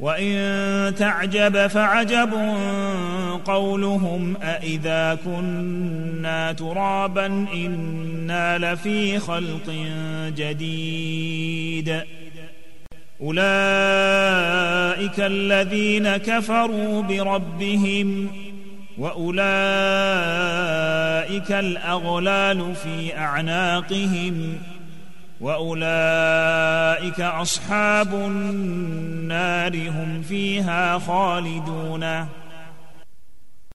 وإن تعجب فعجب قولهم أإذا كنا ترابا إنا لفي خلق جديد. أولئك الذين كفروا بربهم وأولئك الأغلال في أعناقهم وأولئك أصحاب النار هم فيها خالدون